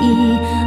意。